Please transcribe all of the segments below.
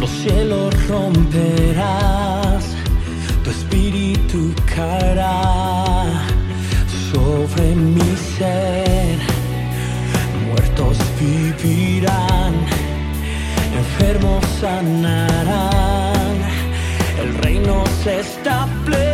los cielos romperás, tu espíritu caerá sobre mi ser, muertos vivirán, enfermos sanarán, el reino se establece.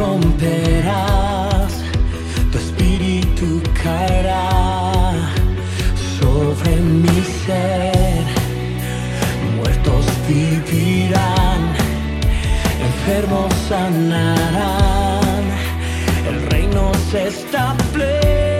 Romperás, tu espíritu caerá sobre mi ser. Muertos vivirán, enfermos sanarán, el reino se establece.